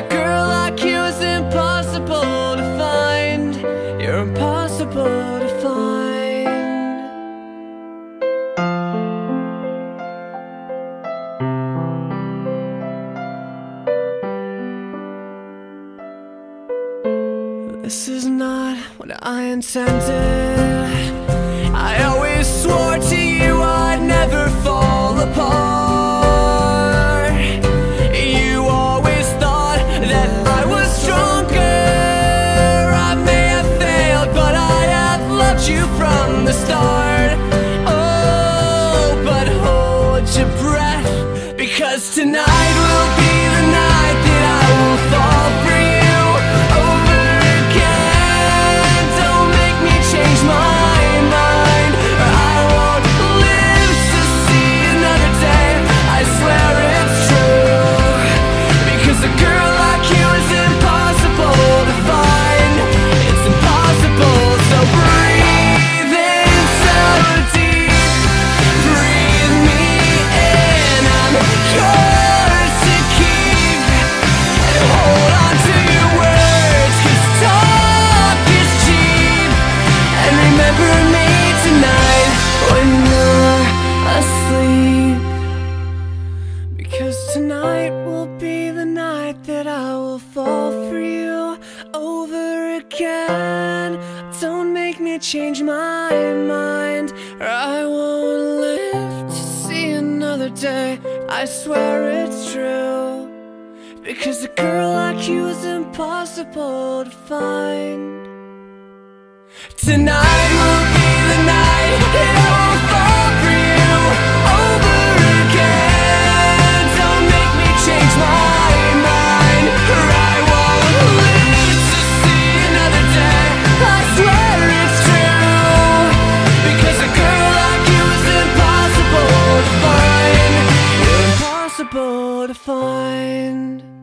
a girl like you is impossible to find. You're impossible to find. This is not what I intended. The start. Oh, but hold your breath, because tonight night that I will fall for you over again. Don't make me change my mind, or I won't live to see another day. I swear it's true. Because a girl like you is impossible to find. Tonight to find.